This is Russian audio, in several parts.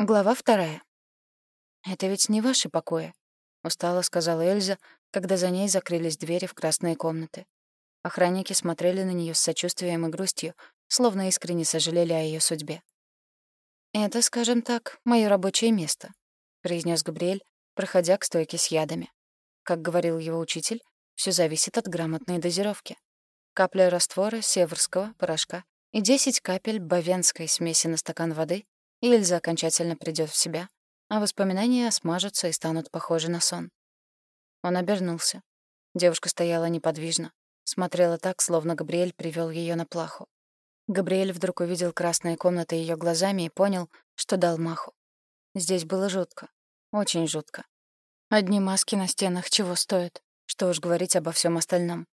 Глава вторая. «Это ведь не ваши покои», — устало сказала Эльза, когда за ней закрылись двери в красные комнаты. Охранники смотрели на нее с сочувствием и грустью, словно искренне сожалели о ее судьбе. «Это, скажем так, мое рабочее место», — произнес Габриэль, проходя к стойке с ядами. Как говорил его учитель, все зависит от грамотной дозировки. Капля раствора северского порошка и 10 капель бавенской смеси на стакан воды и Эльза окончательно придёт в себя, а воспоминания смажутся и станут похожи на сон. Он обернулся. Девушка стояла неподвижно, смотрела так, словно Габриэль привёл её на плаху. Габриэль вдруг увидел красные комнаты её глазами и понял, что дал маху. Здесь было жутко, очень жутко. Одни маски на стенах чего стоят, что уж говорить обо всём остальном.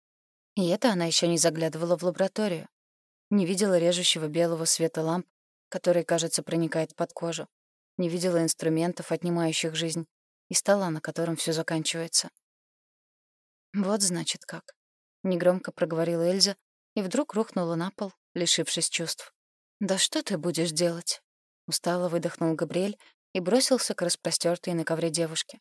И это она ещё не заглядывала в лабораторию. Не видела режущего белого света ламп который, кажется, проникает под кожу. Не видела инструментов, отнимающих жизнь, и стола, на котором все заканчивается. «Вот, значит, как», — негромко проговорила Эльза и вдруг рухнула на пол, лишившись чувств. «Да что ты будешь делать?» Устало выдохнул Габриэль и бросился к распростёртой на ковре девушке.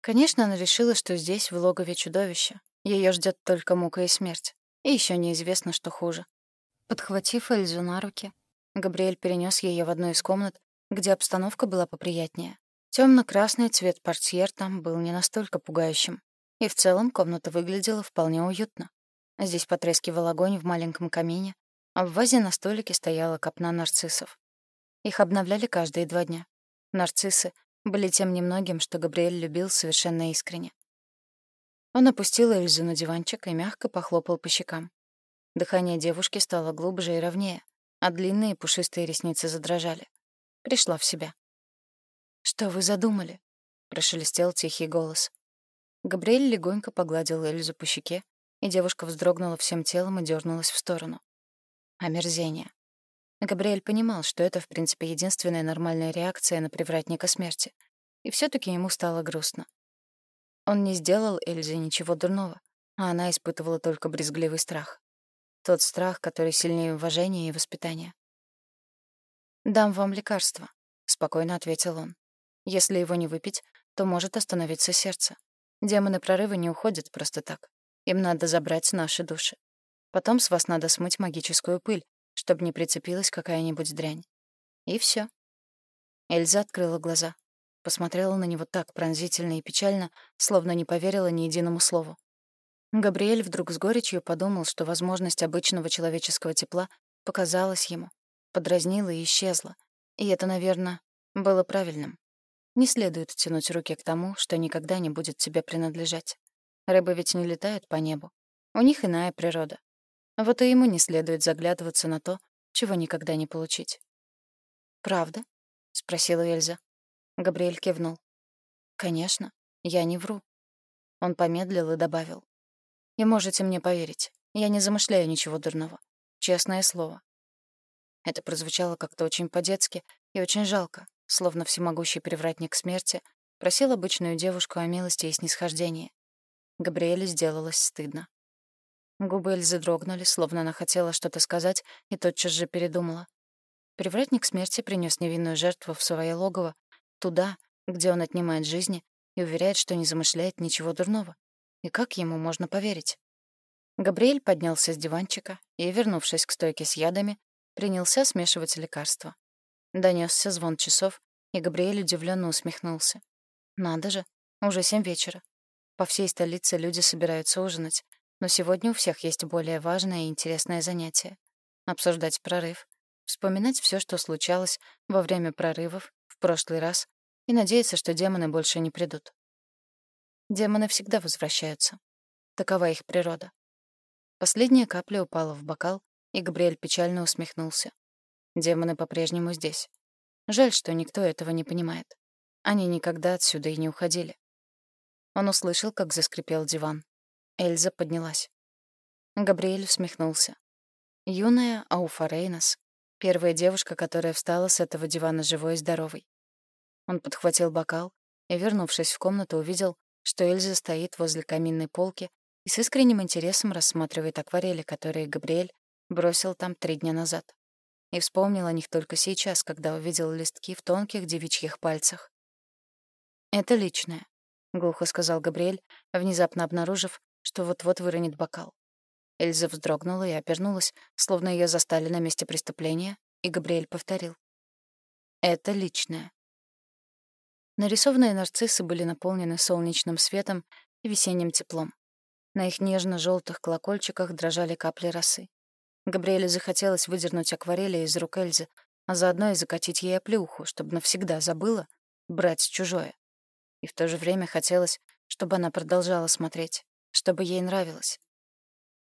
Конечно, она решила, что здесь, в логове чудовища, её ждёт только мука и смерть, и ещё неизвестно, что хуже. Подхватив Эльзу на руки, Габриэль перенес ее в одну из комнат, где обстановка была поприятнее. Темно-красный цвет портьер там был не настолько пугающим. И в целом комната выглядела вполне уютно. Здесь потрескивал огонь в маленьком камине, а в вазе на столике стояла копна нарциссов. Их обновляли каждые два дня. Нарциссы были тем немногим, что Габриэль любил совершенно искренне. Он опустил Эльзу на диванчик и мягко похлопал по щекам. Дыхание девушки стало глубже и ровнее — а длинные пушистые ресницы задрожали. Пришла в себя. «Что вы задумали?» — прошелестел тихий голос. Габриэль легонько погладил Эльзу по щеке, и девушка вздрогнула всем телом и дернулась в сторону. Омерзение. Габриэль понимал, что это, в принципе, единственная нормальная реакция на привратника смерти, и все таки ему стало грустно. Он не сделал Эльзе ничего дурного, а она испытывала только брезгливый страх. Тот страх, который сильнее уважения и воспитания. «Дам вам лекарство», — спокойно ответил он. «Если его не выпить, то может остановиться сердце. Демоны прорыва не уходят просто так. Им надо забрать наши души. Потом с вас надо смыть магическую пыль, чтобы не прицепилась какая-нибудь дрянь. И все. Эльза открыла глаза. Посмотрела на него так пронзительно и печально, словно не поверила ни единому слову. Габриэль вдруг с горечью подумал, что возможность обычного человеческого тепла показалась ему, подразнила и исчезла. И это, наверное, было правильным. Не следует тянуть руки к тому, что никогда не будет тебе принадлежать. Рыбы ведь не летают по небу. У них иная природа. Вот и ему не следует заглядываться на то, чего никогда не получить. «Правда?» — спросила Эльза. Габриэль кивнул. «Конечно, я не вру». Он помедлил и добавил. И можете мне поверить, я не замышляю ничего дурного. Честное слово. Это прозвучало как-то очень по-детски и очень жалко, словно всемогущий привратник смерти просил обычную девушку о милости и снисхождении. Габриэле сделалось стыдно. Губы Эльзы дрогнули, словно она хотела что-то сказать, и тотчас же передумала. Привратник смерти принес невинную жертву в свое логово, туда, где он отнимает жизни и уверяет, что не замышляет ничего дурного. И как ему можно поверить? Габриэль поднялся с диванчика и, вернувшись к стойке с ядами, принялся смешивать лекарства. Донесся звон часов, и Габриэль удивленно усмехнулся. Надо же, уже семь вечера. По всей столице люди собираются ужинать, но сегодня у всех есть более важное и интересное занятие — обсуждать прорыв, вспоминать все, что случалось во время прорывов в прошлый раз, и надеяться, что демоны больше не придут. Демоны всегда возвращаются. Такова их природа. Последняя капля упала в бокал, и Габриэль печально усмехнулся. Демоны по-прежнему здесь. Жаль, что никто этого не понимает. Они никогда отсюда и не уходили. Он услышал, как заскрипел диван. Эльза поднялась. Габриэль усмехнулся. Юная Ауфа Рейнос, первая девушка, которая встала с этого дивана живой и здоровой. Он подхватил бокал и, вернувшись в комнату, увидел, что Эльза стоит возле каминной полки и с искренним интересом рассматривает акварели, которые Габриэль бросил там три дня назад. и вспомнил о них только сейчас, когда увидел листки в тонких девичьих пальцах. «Это личное», — глухо сказал Габриэль, внезапно обнаружив, что вот-вот выронит бокал. Эльза вздрогнула и обернулась, словно ее застали на месте преступления, и Габриэль повторил. «Это личное». Нарисованные нарциссы были наполнены солнечным светом и весенним теплом. На их нежно желтых колокольчиках дрожали капли росы. Габриэле захотелось выдернуть акварели из рук Эльзы, а заодно и закатить ей оплеуху, чтобы навсегда забыла брать чужое. И в то же время хотелось, чтобы она продолжала смотреть, чтобы ей нравилось.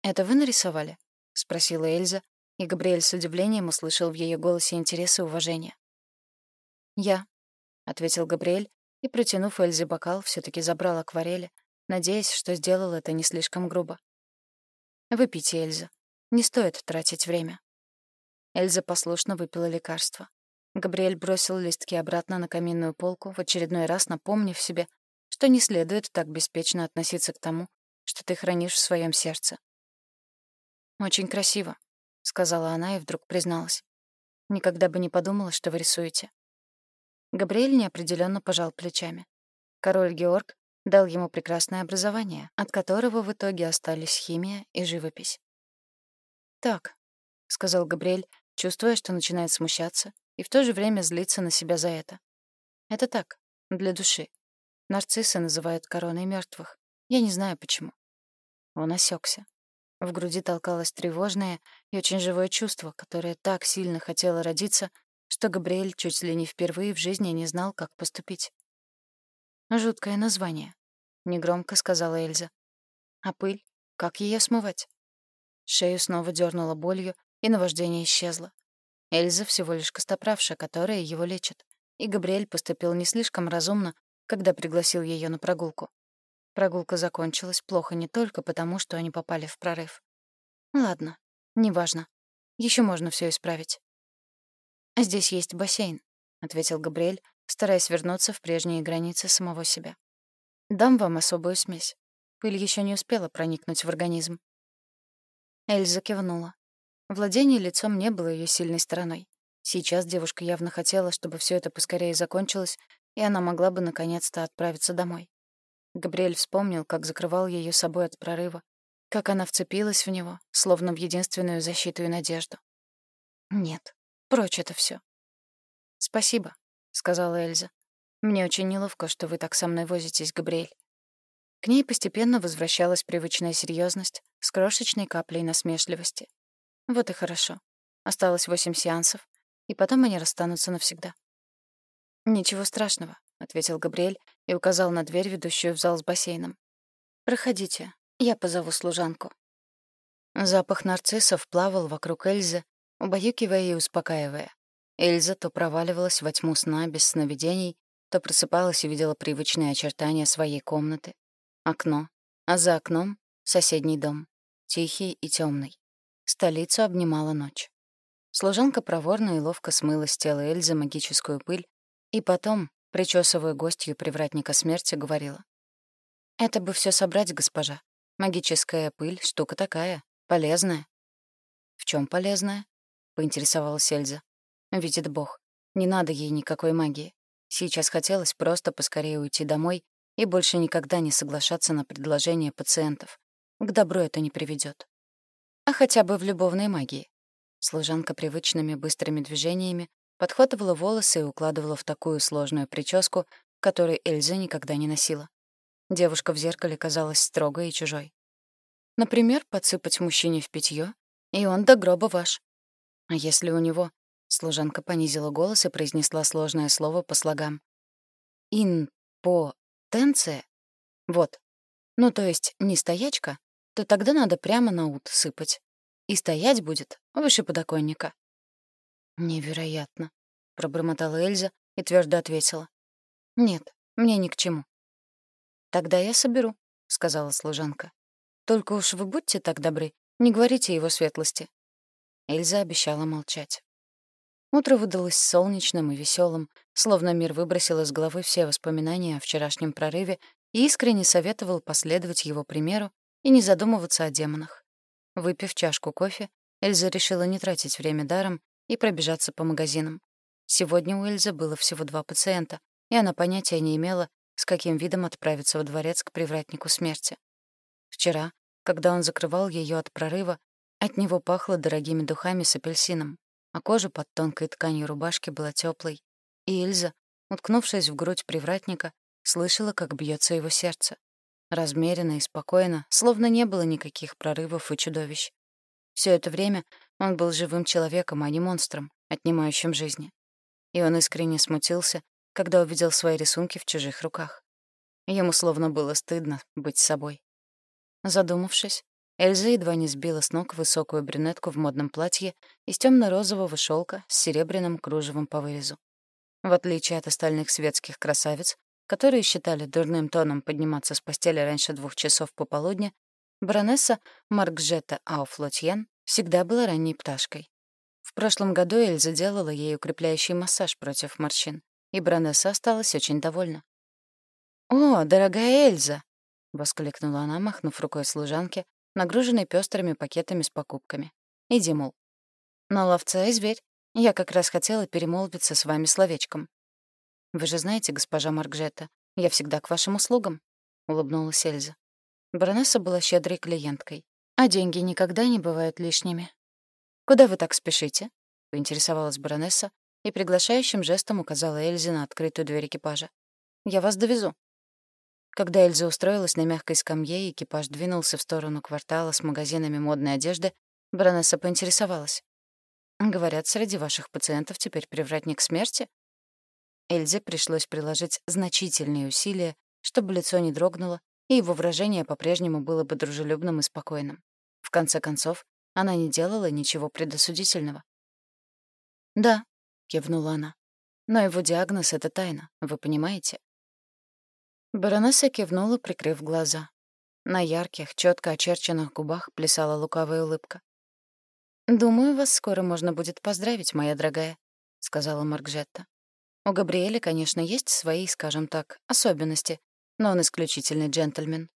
«Это вы нарисовали?» — спросила Эльза, и Габриэль с удивлением услышал в ее голосе интерес и уважение. «Я», — ответил Габриэль, и, протянув Эльзе бокал, все таки забрал акварели, надеясь, что сделал это не слишком грубо. «Выпейте, Эльза. Не стоит тратить время». Эльза послушно выпила лекарство. Габриэль бросил листки обратно на каминную полку, в очередной раз напомнив себе, что не следует так беспечно относиться к тому, что ты хранишь в своем сердце. «Очень красиво», — сказала она и вдруг призналась. «Никогда бы не подумала, что вы рисуете». Габриэль неопределенно пожал плечами. Король Георг дал ему прекрасное образование, от которого в итоге остались химия и живопись. «Так», — сказал Габриэль, чувствуя, что начинает смущаться и в то же время злиться на себя за это. «Это так, для души. Нарциссы называют короной мертвых. Я не знаю, почему». Он осекся. В груди толкалось тревожное и очень живое чувство, которое так сильно хотело родиться, что Габриэль чуть ли не впервые в жизни не знал, как поступить. «Жуткое название», — негромко сказала Эльза. «А пыль? Как ее смывать?» Шею снова дернула болью, и наваждение исчезло. Эльза всего лишь костоправша, которая его лечит. И Габриэль поступил не слишком разумно, когда пригласил ее на прогулку. Прогулка закончилась плохо не только потому, что они попали в прорыв. Ладно, неважно. Еще можно все исправить. «Здесь есть бассейн», — ответил Габриэль, стараясь вернуться в прежние границы самого себя. «Дам вам особую смесь. Пыль еще не успела проникнуть в организм. Эльза кивнула. Владение лицом не было ее сильной стороной. Сейчас девушка явно хотела, чтобы все это поскорее закончилось, и она могла бы наконец-то отправиться домой. Габриэль вспомнил, как закрывал ее собой от прорыва, как она вцепилась в него, словно в единственную защиту и надежду. Нет, прочь это все. «Спасибо», — сказала Эльза. «Мне очень неловко, что вы так со мной возитесь, Габриэль. К ней постепенно возвращалась привычная серьезность с крошечной каплей насмешливости. Вот и хорошо. Осталось восемь сеансов, и потом они расстанутся навсегда. «Ничего страшного», — ответил Габриэль и указал на дверь, ведущую в зал с бассейном. «Проходите, я позову служанку». Запах нарциссов плавал вокруг Эльзы, убаюкивая и успокаивая. Эльза то проваливалась во тьму сна без сновидений, то просыпалась и видела привычные очертания своей комнаты, Окно. А за окном — соседний дом. Тихий и темный. Столицу обнимала ночь. Служанка проворно и ловко смыла с тела Эльзы магическую пыль и потом, причесывая гостью привратника смерти, говорила. «Это бы все собрать, госпожа. Магическая пыль — штука такая, полезная». «В чем полезная?» — поинтересовалась Эльза. «Видит Бог, не надо ей никакой магии. Сейчас хотелось просто поскорее уйти домой и больше никогда не соглашаться на предложения пациентов. К добру это не приведет. А хотя бы в любовной магии. Служанка привычными быстрыми движениями подхватывала волосы и укладывала в такую сложную прическу, которую Эльза никогда не носила. Девушка в зеркале казалась строгой и чужой. Например, подсыпать мужчине в питье, и он до гроба ваш. А если у него... Служанка понизила голос и произнесла сложное слово по слогам. «Ин... по... Тенция? Вот. Ну, то есть не стоячка, то тогда надо прямо на ут сыпать. И стоять будет выше подоконника. «Невероятно», — пробормотала Эльза и твердо ответила. «Нет, мне ни к чему». «Тогда я соберу», — сказала служанка. «Только уж вы будьте так добры, не говорите его светлости». Эльза обещала молчать. Утро выдалось солнечным и веселым, словно мир выбросил из головы все воспоминания о вчерашнем прорыве и искренне советовал последовать его примеру и не задумываться о демонах. Выпив чашку кофе, Эльза решила не тратить время даром и пробежаться по магазинам. Сегодня у Эльзы было всего два пациента, и она понятия не имела, с каким видом отправиться во дворец к привратнику смерти. Вчера, когда он закрывал ее от прорыва, от него пахло дорогими духами с апельсином, а кожа под тонкой тканью рубашки была теплой, и Эльза, уткнувшись в грудь привратника, слышала, как бьется его сердце. Размеренно и спокойно, словно не было никаких прорывов и чудовищ. Все это время он был живым человеком, а не монстром, отнимающим жизни. И он искренне смутился, когда увидел свои рисунки в чужих руках. Ему словно было стыдно быть собой. Задумавшись, Эльза едва не сбила с ног высокую брюнетку в модном платье из темно розового шелка с серебряным кружевом по вырезу. В отличие от остальных светских красавиц, которые считали дурным тоном подниматься с постели раньше двух часов пополудня, баронесса Маркжета Ауфлотьен всегда была ранней пташкой. В прошлом году Эльза делала ей укрепляющий массаж против морщин, и баронесса осталась очень довольна. «О, дорогая Эльза!» — воскликнула она, махнув рукой служанке, нагруженной пестрыми пакетами с покупками. «Иди, мол». «На ловца и зверь. Я как раз хотела перемолвиться с вами словечком». «Вы же знаете, госпожа Маркжета, я всегда к вашим услугам», — улыбнулась Эльза. Баронесса была щедрой клиенткой, а деньги никогда не бывают лишними. «Куда вы так спешите?» — поинтересовалась баронесса и приглашающим жестом указала Эльзе на открытую дверь экипажа. «Я вас довезу». Когда Эльза устроилась на мягкой скамье, и экипаж двинулся в сторону квартала с магазинами модной одежды, баронесса поинтересовалась. Говорят, среди ваших пациентов теперь привратник смерти? Эльзе пришлось приложить значительные усилия, чтобы лицо не дрогнуло, и его выражение по-прежнему было бы дружелюбным и спокойным. В конце концов, она не делала ничего предосудительного. «Да», — кивнула она, — «но его диагноз — это тайна, вы понимаете?» Баронесса кивнула, прикрыв глаза. На ярких, четко очерченных губах плясала лукавая улыбка. «Думаю, вас скоро можно будет поздравить, моя дорогая», — сказала Маркжетта. «У Габриэля, конечно, есть свои, скажем так, особенности, но он исключительный джентльмен».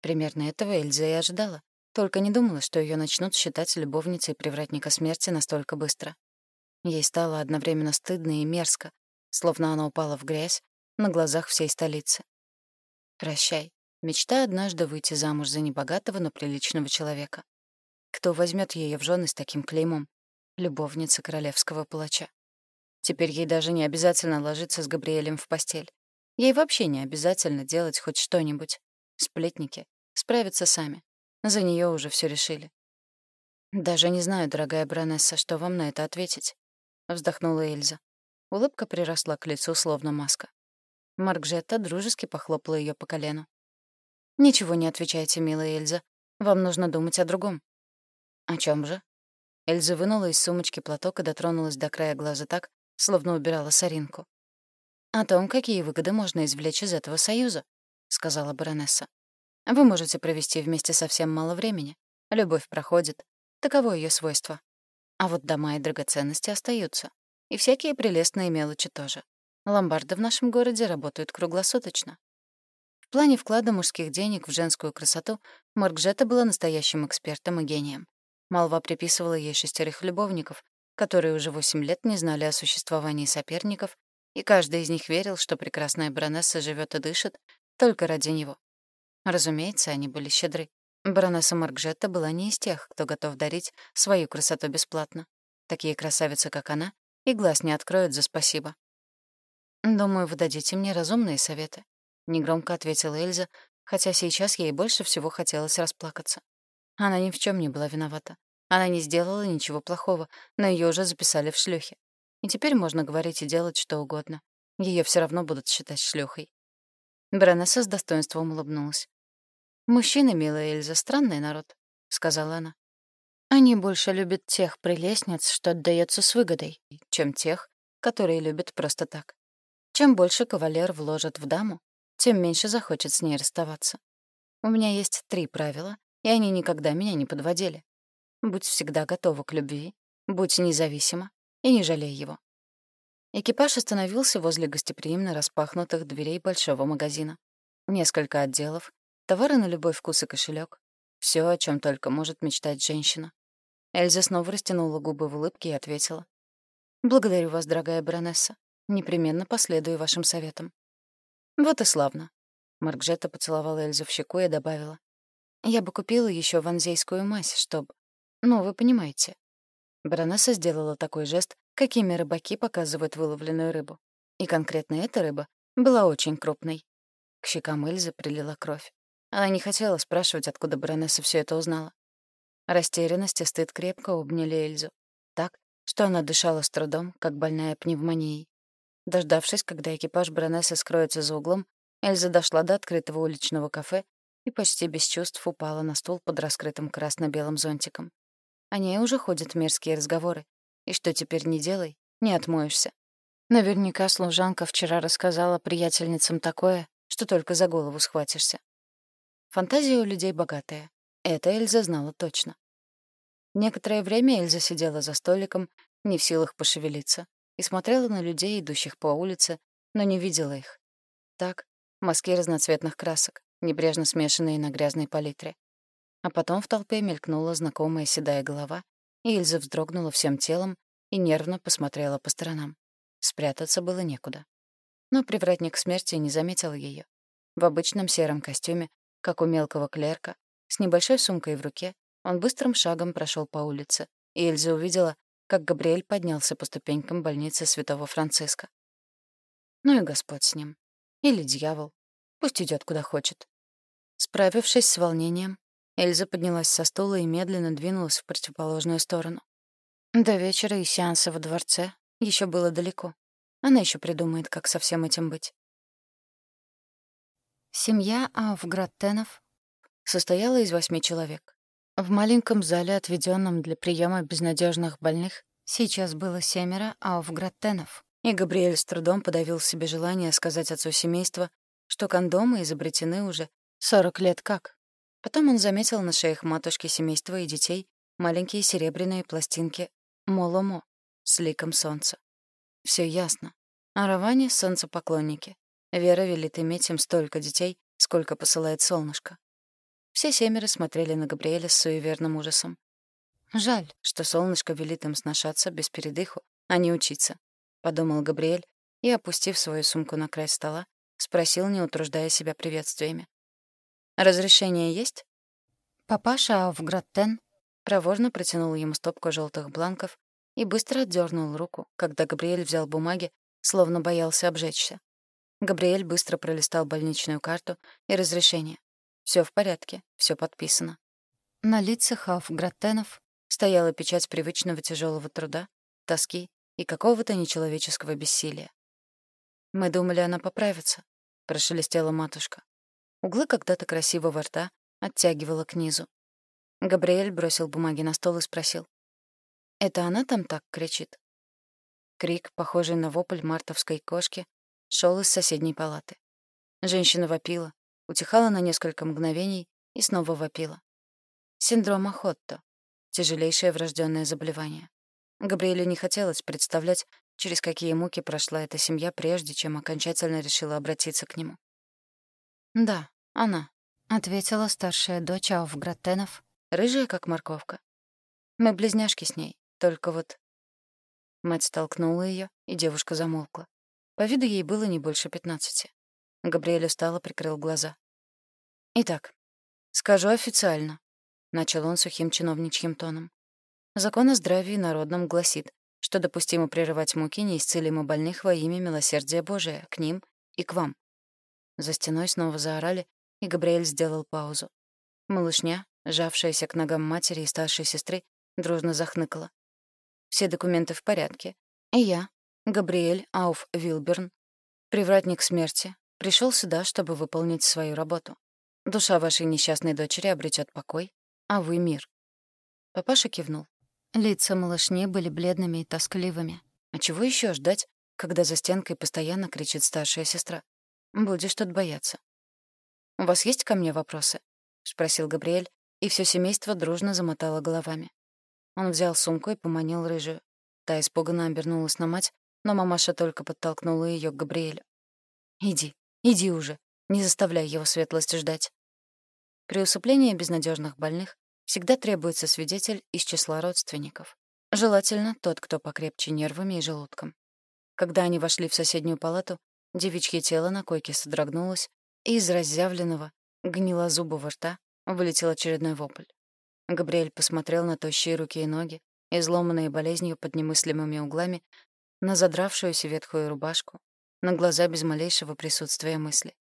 Примерно этого Эльза и ожидала, только не думала, что ее начнут считать любовницей привратника смерти настолько быстро. Ей стало одновременно стыдно и мерзко, словно она упала в грязь на глазах всей столицы. «Прощай. Мечта однажды выйти замуж за небогатого, но приличного человека. Кто возьмет ее в жены с таким клеймом? Любовница королевского палача. Теперь ей даже не обязательно ложиться с Габриэлем в постель. Ей вообще не обязательно делать хоть что-нибудь. Сплетники справятся сами. За нее уже все решили. «Даже не знаю, дорогая баронесса, что вам на это ответить», — вздохнула Эльза. Улыбка приросла к лицу, словно маска. Маркжетта дружески похлопала ее по колену. «Ничего не отвечайте, милая Эльза. Вам нужно думать о другом. «О чем же?» Эльза вынула из сумочки платок и дотронулась до края глаза так, словно убирала соринку. «О том, какие выгоды можно извлечь из этого союза», — сказала баронесса. «Вы можете провести вместе совсем мало времени. Любовь проходит. Таково ее свойство. А вот дома и драгоценности остаются. И всякие прелестные мелочи тоже. Ломбарды в нашем городе работают круглосуточно. В плане вклада мужских денег в женскую красоту Маркжета была настоящим экспертом и гением. Молва приписывала ей шестерых любовников, которые уже восемь лет не знали о существовании соперников, и каждый из них верил, что прекрасная баронесса живет и дышит только ради него. Разумеется, они были щедры. Баронесса Маркжетта была не из тех, кто готов дарить свою красоту бесплатно. Такие красавицы, как она, и глаз не откроют за спасибо. «Думаю, вы дадите мне разумные советы», — негромко ответила Эльза, хотя сейчас ей больше всего хотелось расплакаться. Она ни в чем не была виновата. Она не сделала ничего плохого, но ее уже записали в шлюхи. И теперь можно говорить и делать что угодно. Ее все равно будут считать шлюхой. Баронесса с достоинством улыбнулась. «Мужчины, милая Эльза, странный народ», — сказала она. «Они больше любят тех прелестниц, что отдается с выгодой, чем тех, которые любят просто так. Чем больше кавалер вложит в даму, тем меньше захочет с ней расставаться. У меня есть три правила, и они никогда меня не подводили. Будь всегда готова к любви, будь независима и не жалей его. Экипаж остановился возле гостеприимно распахнутых дверей большого магазина. Несколько отделов, товары на любой вкус и кошелек. Все, о чем только может мечтать женщина. Эльза снова растянула губы в улыбке и ответила. Благодарю вас, дорогая баронесса. Непременно последую вашим советам. Вот и славно. Маркжета поцеловала Эльзу в щеку и добавила. Я бы купила еще ванзейскую мазь, чтобы... Ну, вы понимаете. Баронесса сделала такой жест, какими рыбаки показывают выловленную рыбу. И конкретно эта рыба была очень крупной. К щекам Эльзы прилила кровь. Она не хотела спрашивать, откуда баронесса все это узнала. Растерянность и стыд крепко обняли Эльзу. Так, что она дышала с трудом, как больная пневмонией. Дождавшись, когда экипаж баронессы скроется за углом, Эльза дошла до открытого уличного кафе и почти без чувств упала на стул под раскрытым красно-белым зонтиком. О ней уже ходят мерзкие разговоры. И что теперь не делай, не отмоешься. Наверняка служанка вчера рассказала приятельницам такое, что только за голову схватишься. Фантазия у людей богатая. Это Эльза знала точно. Некоторое время Эльза сидела за столиком, не в силах пошевелиться, и смотрела на людей, идущих по улице, но не видела их. Так, мазки разноцветных красок, небрежно смешанные на грязной палитре. А потом в толпе мелькнула знакомая седая голова, и Эльза вздрогнула всем телом и нервно посмотрела по сторонам. Спрятаться было некуда. Но привратник смерти не заметил ее. В обычном сером костюме, как у мелкого клерка, с небольшой сумкой в руке, он быстрым шагом прошел по улице, и Эльза увидела, как Габриэль поднялся по ступенькам больницы Святого Франциска. Ну и Господь с ним. Или дьявол. Пусть идет куда хочет. Справившись с волнением, Эльза поднялась со стула и медленно двинулась в противоположную сторону. До вечера и сеанса во дворце еще было далеко. Она еще придумает, как со всем этим быть. Семья Ауфграттенов состояла из восьми человек. В маленьком зале, отведенном для приема безнадежных больных, сейчас было семеро Ауфграттенов, и Габриэль с трудом подавил себе желание сказать отцу семейства, что кондомы изобретены уже 40 лет как. Потом он заметил на шеях матушки семейства и детей маленькие серебряные пластинки Моломо с ликом солнца. Все ясно. Араване — солнцепоклонники. Вера велит иметь им столько детей, сколько посылает солнышко. Все семеро смотрели на Габриэля с суеверным ужасом. «Жаль, что солнышко велит им сношаться без передыху, а не учиться», — подумал Габриэль и, опустив свою сумку на край стола, спросил, не утруждая себя приветствиями. «Разрешение есть?» Папаша Ауфграттен проворно протянул ему стопку желтых бланков и быстро отдернул руку, когда Габриэль взял бумаги, словно боялся обжечься. Габриэль быстро пролистал больничную карту и разрешение. Все в порядке, все подписано. На лицах Ауфграттенов стояла печать привычного тяжелого труда, тоски и какого-то нечеловеческого бессилия. «Мы думали, она поправится», — прошелестела матушка. Углы когда-то красивого рта оттягивала к низу. Габриэль бросил бумаги на стол и спросил. «Это она там так кричит?» Крик, похожий на вопль мартовской кошки, шел из соседней палаты. Женщина вопила, утихала на несколько мгновений и снова вопила. Синдром Охотто — тяжелейшее врожденное заболевание. Габриэлю не хотелось представлять, через какие муки прошла эта семья, прежде чем окончательно решила обратиться к нему. «Да, она», — ответила старшая дочь Ауфграттенов, рыжая, как морковка. Мы близняшки с ней, только вот... Мать столкнула ее, и девушка замолкла. По виду ей было не больше пятнадцати. Габриэль устало прикрыл глаза. «Итак, скажу официально», — начал он сухим чиновничьим тоном. «Закон о здравии народном гласит, что допустимо прерывать муки неисцелимо больных во имя милосердия Божия к ним и к вам. За стеной снова заорали, и Габриэль сделал паузу. Малышня, жавшаяся к ногам матери и старшей сестры, дружно захныкала. Все документы в порядке. И я, Габриэль Ауф Вилберн, привратник смерти, пришел сюда, чтобы выполнить свою работу. Душа вашей несчастной дочери обретет покой, а вы — мир. Папаша кивнул. Лица малышни были бледными и тоскливыми. А чего еще ждать, когда за стенкой постоянно кричит старшая сестра? Будешь тут бояться. «У вас есть ко мне вопросы?» — спросил Габриэль, и все семейство дружно замотало головами. Он взял сумку и поманил рыжую. Та испуганно обернулась на мать, но мамаша только подтолкнула ее к Габриэлю. «Иди, иди уже, не заставляй его светлость ждать». При усыплении безнадежных больных всегда требуется свидетель из числа родственников. Желательно тот, кто покрепче нервами и желудком. Когда они вошли в соседнюю палату, девичье тело на койке содрогнулось, и из разъявленного, гнилозубого рта вылетел очередной вопль. Габриэль посмотрел на тощие руки и ноги, изломанные болезнью под немыслимыми углами, на задравшуюся ветхую рубашку, на глаза без малейшего присутствия мысли.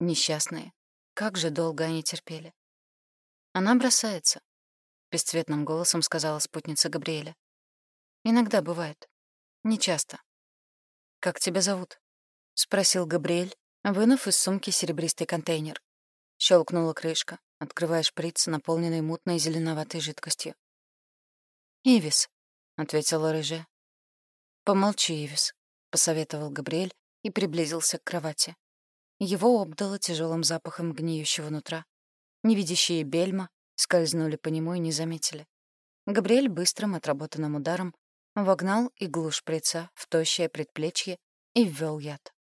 Несчастные. Как же долго они терпели. Она бросается, — бесцветным голосом сказала спутница Габриэля. «Иногда бывает. Не часто. «Как тебя зовут?» — спросил Габриэль, вынув из сумки серебристый контейнер. Щелкнула крышка, открывая шприц, наполненный мутной зеленоватой жидкостью. «Ивис», — ответила рыжая. «Помолчи, Ивис», — посоветовал Габриэль и приблизился к кровати. Его обдало тяжелым запахом гниющего нутра. Невидящие бельма скользнули по нему и не заметили. Габриэль быстрым отработанным ударом вогнал иглу шприца в тощее предплечье и ввел яд.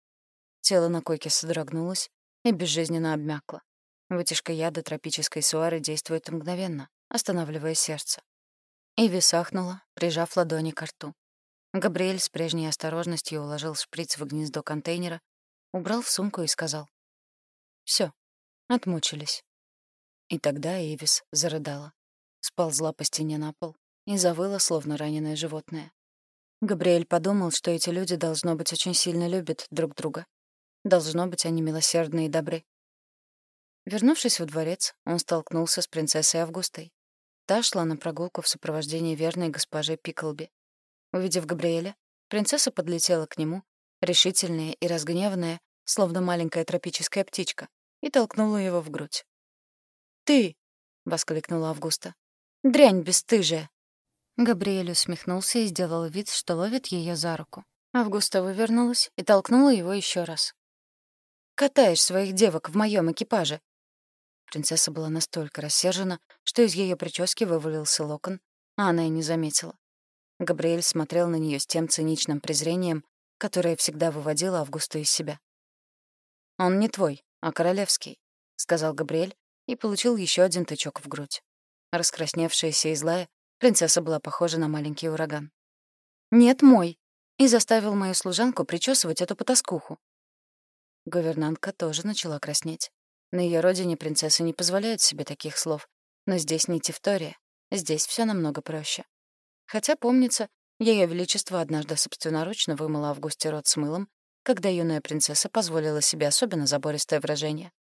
Тело на койке содрогнулось и безжизненно обмякло. Вытяжка яда тропической суары действует мгновенно, останавливая сердце. Иви сахнула, прижав ладони к рту. Габриэль с прежней осторожностью уложил шприц в гнездо контейнера, убрал в сумку и сказал. «Всё, отмучились». И тогда Эвис зарыдала. Сползла по стене на пол, и завыла, словно раненое животное. Габриэль подумал, что эти люди, должно быть, очень сильно любят друг друга. Должно быть, они милосердны и добры. Вернувшись во дворец, он столкнулся с принцессой Августой. Та шла на прогулку в сопровождении верной госпожи Пиклби. Увидев Габриэля, принцесса подлетела к нему, решительная и разгневанная, словно маленькая тропическая птичка, и толкнула его в грудь. «Ты!» — воскликнула Августа. «Дрянь бесстыжая! Габриэль усмехнулся и сделал вид, что ловит ее за руку. Августа вывернулась и толкнула его еще раз. «Катаешь своих девок в моем экипаже!» Принцесса была настолько рассержена, что из ее прически вывалился локон, а она и не заметила. Габриэль смотрел на нее с тем циничным презрением, которое всегда выводило Августу из себя. «Он не твой, а королевский», — сказал Габриэль и получил еще один тычок в грудь. Раскрасневшаяся и злая, Принцесса была похожа на маленький ураган. «Нет, мой!» И заставил мою служанку причесывать эту потаскуху. Гувернантка тоже начала краснеть. На ее родине принцессы не позволяют себе таких слов. Но здесь не Тевтория. Здесь все намного проще. Хотя, помнится, ее величество однажды собственноручно вымыла Августе рот с мылом, когда юная принцесса позволила себе особенно забористое выражение.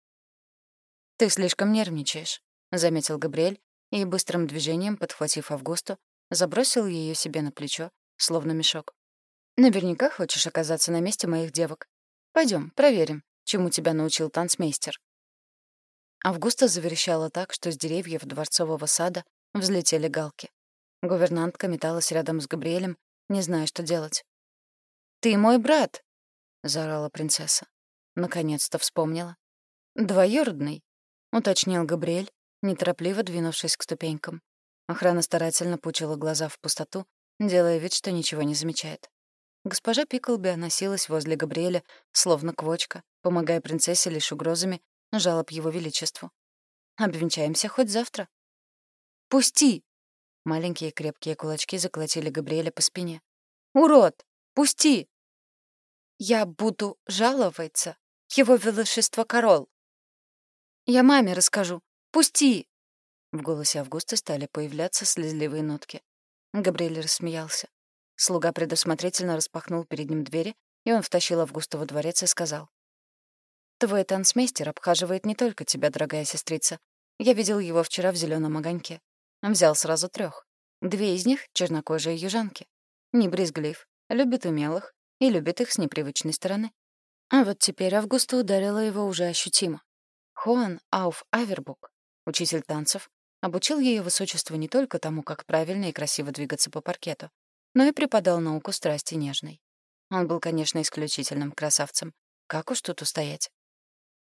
«Ты слишком нервничаешь», — заметил Габриэль, и быстрым движением, подхватив Августу, забросил ее себе на плечо, словно мешок. «Наверняка хочешь оказаться на месте моих девок. Пойдем, проверим, чему тебя научил танцмейстер». Августа заверещала так, что с деревьев дворцового сада взлетели галки. Гувернантка металась рядом с Габриэлем, не зная, что делать. «Ты мой брат!» — заорала принцесса. Наконец-то вспомнила. «Двоюродный», — уточнил Габриэль, неторопливо двинувшись к ступенькам. Охрана старательно пучила глаза в пустоту, делая вид, что ничего не замечает. Госпожа Пиклби носилась возле Габриэля, словно квочка, помогая принцессе лишь угрозами жалоб его величеству. «Обвенчаемся хоть завтра». «Пусти!» Маленькие крепкие кулачки заколотили Габриэля по спине. «Урод! Пусти!» «Я буду жаловаться, его величество корол!» «Я маме расскажу, Пусти!» В голосе Августа стали появляться слезливые нотки. Габриэль рассмеялся. Слуга предусмотрительно распахнул перед ним двери, и он втащил Августа во дворец и сказал. «Твой танцмейстер обхаживает не только тебя, дорогая сестрица. Я видел его вчера в зеленом огоньке. Взял сразу трех. Две из них — чернокожие южанки. Не брезглив, любит умелых и любит их с непривычной стороны. А вот теперь Августа ударила его уже ощутимо. Хуан Ауф Авербук Учитель танцев обучил ее высочество не только тому, как правильно и красиво двигаться по паркету, но и преподал науку страсти нежной. Он был, конечно, исключительным красавцем. Как уж тут устоять?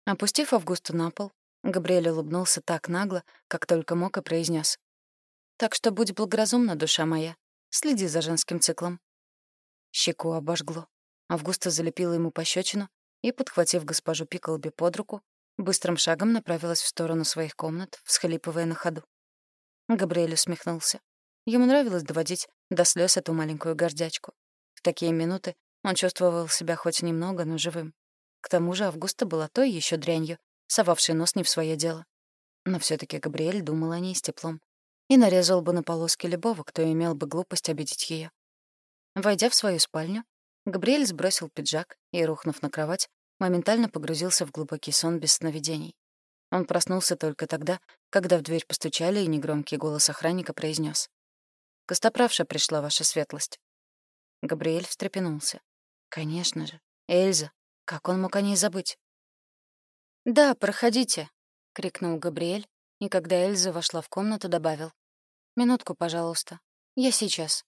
Опустив Августу на пол, Габриэль улыбнулся так нагло, как только мог и произнес: «Так что будь благоразумна, душа моя. Следи за женским циклом». Щеку обожгло. Августа залепила ему пощечину и, подхватив госпожу Пиклби под руку, Быстрым шагом направилась в сторону своих комнат, всхлипывая на ходу. Габриэль усмехнулся. Ему нравилось доводить до слез эту маленькую гордячку. В такие минуты он чувствовал себя хоть немного, но живым. К тому же Августа была той еще дрянью, совавшей нос не в свое дело. Но все таки Габриэль думал о ней с теплом и нарезал бы на полоски любого, кто имел бы глупость обидеть ее. Войдя в свою спальню, Габриэль сбросил пиджак и, рухнув на кровать, моментально погрузился в глубокий сон без сновидений. Он проснулся только тогда, когда в дверь постучали, и негромкий голос охранника произнес: «Костоправша пришла, ваша светлость». Габриэль встрепенулся. «Конечно же. Эльза. Как он мог о ней забыть?» «Да, проходите», — крикнул Габриэль, и когда Эльза вошла в комнату, добавил. «Минутку, пожалуйста. Я сейчас».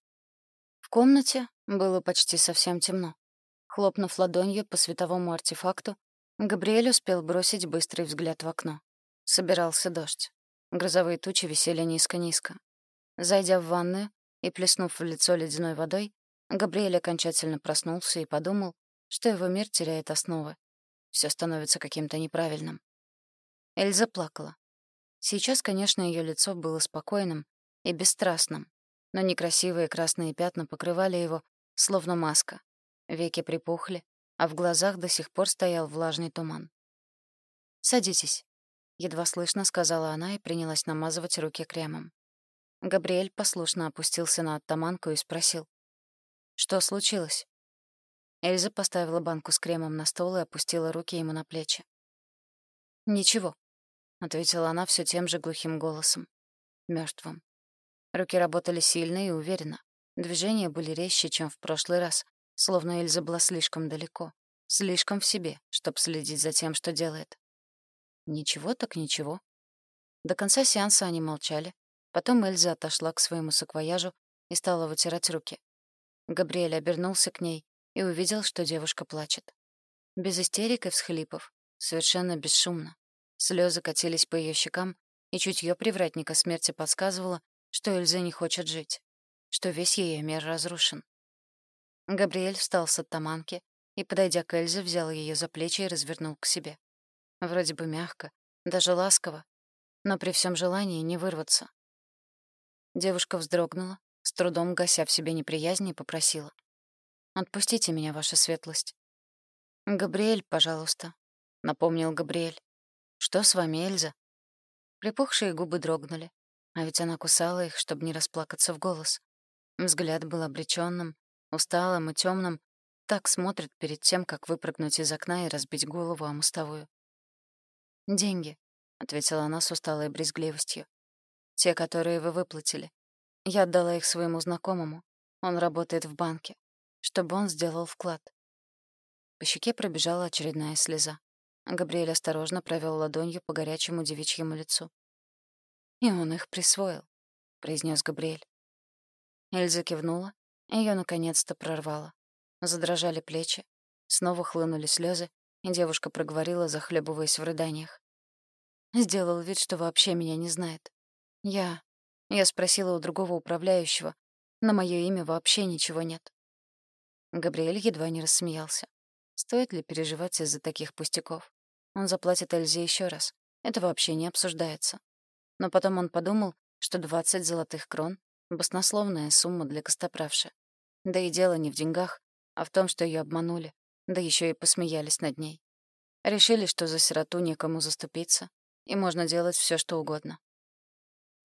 В комнате было почти совсем темно. Хлопнув ладонью по световому артефакту, Габриэль успел бросить быстрый взгляд в окно. Собирался дождь. Грозовые тучи висели низко-низко. Зайдя в ванную и плеснув в лицо ледяной водой, Габриэль окончательно проснулся и подумал, что его мир теряет основы. Все становится каким-то неправильным. Эльза плакала. Сейчас, конечно, ее лицо было спокойным и бесстрастным, но некрасивые красные пятна покрывали его, словно маска. Веки припухли, а в глазах до сих пор стоял влажный туман. «Садитесь», — едва слышно сказала она и принялась намазывать руки кремом. Габриэль послушно опустился на оттаманку и спросил. «Что случилось?» Эльза поставила банку с кремом на стол и опустила руки ему на плечи. «Ничего», — ответила она все тем же глухим голосом. мертвым. Руки работали сильно и уверенно. Движения были резче, чем в прошлый раз, словно Эльза была слишком далеко, слишком в себе, чтобы следить за тем, что делает. Ничего так ничего. До конца сеанса они молчали. Потом Эльза отошла к своему саквояжу и стала вытирать руки. Габриэль обернулся к ней и увидел, что девушка плачет. Без истерик и всхлипов, совершенно бесшумно. Слезы катились по ее щекам, и чутье привратника смерти подсказывало, что Эльза не хочет жить, что весь ее мир разрушен. Габриэль встал с оттаманки и, подойдя к Эльзе, взял ее за плечи и развернул к себе. Вроде бы мягко, даже ласково, но при всем желании не вырваться. Девушка вздрогнула, с трудом гася в себе неприязнь, и попросила. «Отпустите меня, ваша светлость». «Габриэль, пожалуйста», — напомнил Габриэль. «Что с вами, Эльза?» Припухшие губы дрогнули, а ведь она кусала их, чтобы не расплакаться в голос. Взгляд был обречённым, усталым и темным, так смотрит перед тем, как выпрыгнуть из окна и разбить голову о мостовую. «Деньги», — ответила она с усталой брезгливостью. «Те, которые вы выплатили. Я отдала их своему знакомому. Он работает в банке. Чтобы он сделал вклад». По щеке пробежала очередная слеза. Габриэль осторожно провел ладонью по горячему девичьему лицу. «И он их присвоил», — произнес Габриэль. Эльза кивнула ее наконец-то прорвало. Задрожали плечи, снова хлынули слезы, и девушка проговорила, захлебываясь в рыданиях. Сделал вид, что вообще меня не знает. Я... Я спросила у другого управляющего. На мое имя вообще ничего нет. Габриэль едва не рассмеялся. Стоит ли переживать из-за таких пустяков? Он заплатит Эльзе еще раз. Это вообще не обсуждается. Но потом он подумал, что 20 золотых крон Баснословная сумма для костоправши. Да и дело не в деньгах, а в том, что ее обманули, да еще и посмеялись над ней. Решили, что за сироту некому заступиться, и можно делать все, что угодно.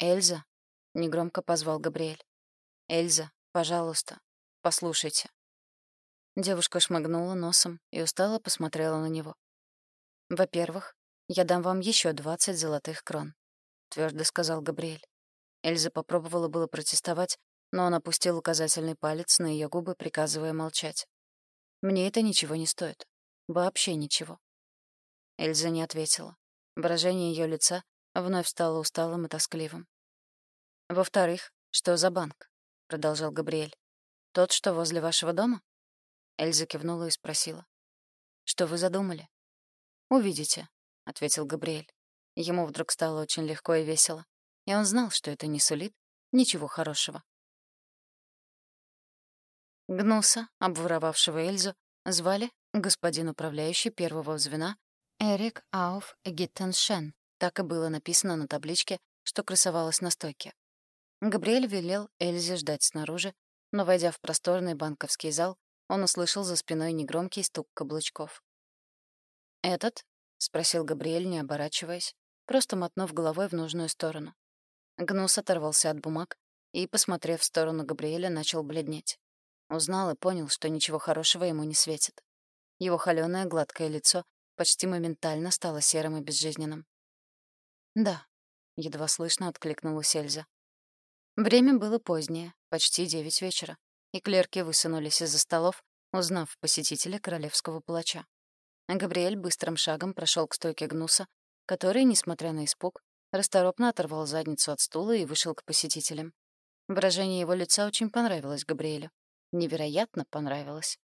«Эльза», — негромко позвал Габриэль. «Эльза, пожалуйста, послушайте». Девушка шмыгнула носом и устало посмотрела на него. «Во-первых, я дам вам еще двадцать золотых крон», — твердо сказал Габриэль. Эльза попробовала было протестовать, но он опустил указательный палец на ее губы, приказывая молчать. «Мне это ничего не стоит. Вообще ничего». Эльза не ответила. Выражение ее лица вновь стало усталым и тоскливым. «Во-вторых, что за банк?» — продолжал Габриэль. «Тот, что возле вашего дома?» Эльза кивнула и спросила. «Что вы задумали?» «Увидите», — ответил Габриэль. Ему вдруг стало очень легко и весело и он знал, что это не сулит ничего хорошего. Гнуса, обворовавшего Эльзу, звали господин управляющий первого звена Эрик Ауф Гиттеншен. Так и было написано на табличке, что красовалось на стойке. Габриэль велел Эльзе ждать снаружи, но, войдя в просторный банковский зал, он услышал за спиной негромкий стук каблучков. «Этот?» — спросил Габриэль, не оборачиваясь, просто мотнув головой в нужную сторону. Гнус оторвался от бумаг и, посмотрев в сторону Габриэля, начал бледнеть. Узнал и понял, что ничего хорошего ему не светит. Его холёное гладкое лицо почти моментально стало серым и безжизненным. «Да», — едва слышно откликнулась Эльза. Время было позднее, почти девять вечера, и клерки высунулись из-за столов, узнав посетителя королевского палача. Габриэль быстрым шагом прошел к стойке Гнуса, который, несмотря на испуг, расторопно оторвал задницу от стула и вышел к посетителям. Выражение его лица очень понравилось Габриэлю. Невероятно понравилось.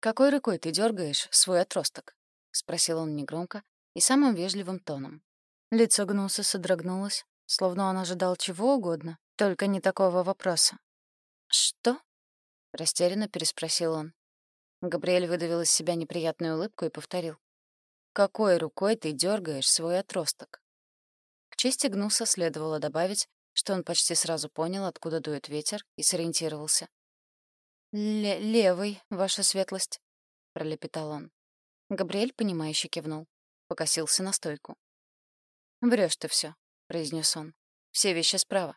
«Какой рукой ты дергаешь свой отросток?» — спросил он негромко и самым вежливым тоном. Лицо Гнуса содрогнулось, словно он ожидал чего угодно, только не такого вопроса. «Что?» — растерянно переспросил он. Габриэль выдавил из себя неприятную улыбку и повторил. «Какой рукой ты дергаешь свой отросток?» К чести Гнуса следовало добавить, что он почти сразу понял, откуда дует ветер, и сориентировался. «Левый, ваша светлость», — пролепетал он. Габриэль, понимающе кивнул. Покосился на стойку. «Врёшь ты всё», — произнёс он. «Все вещи справа».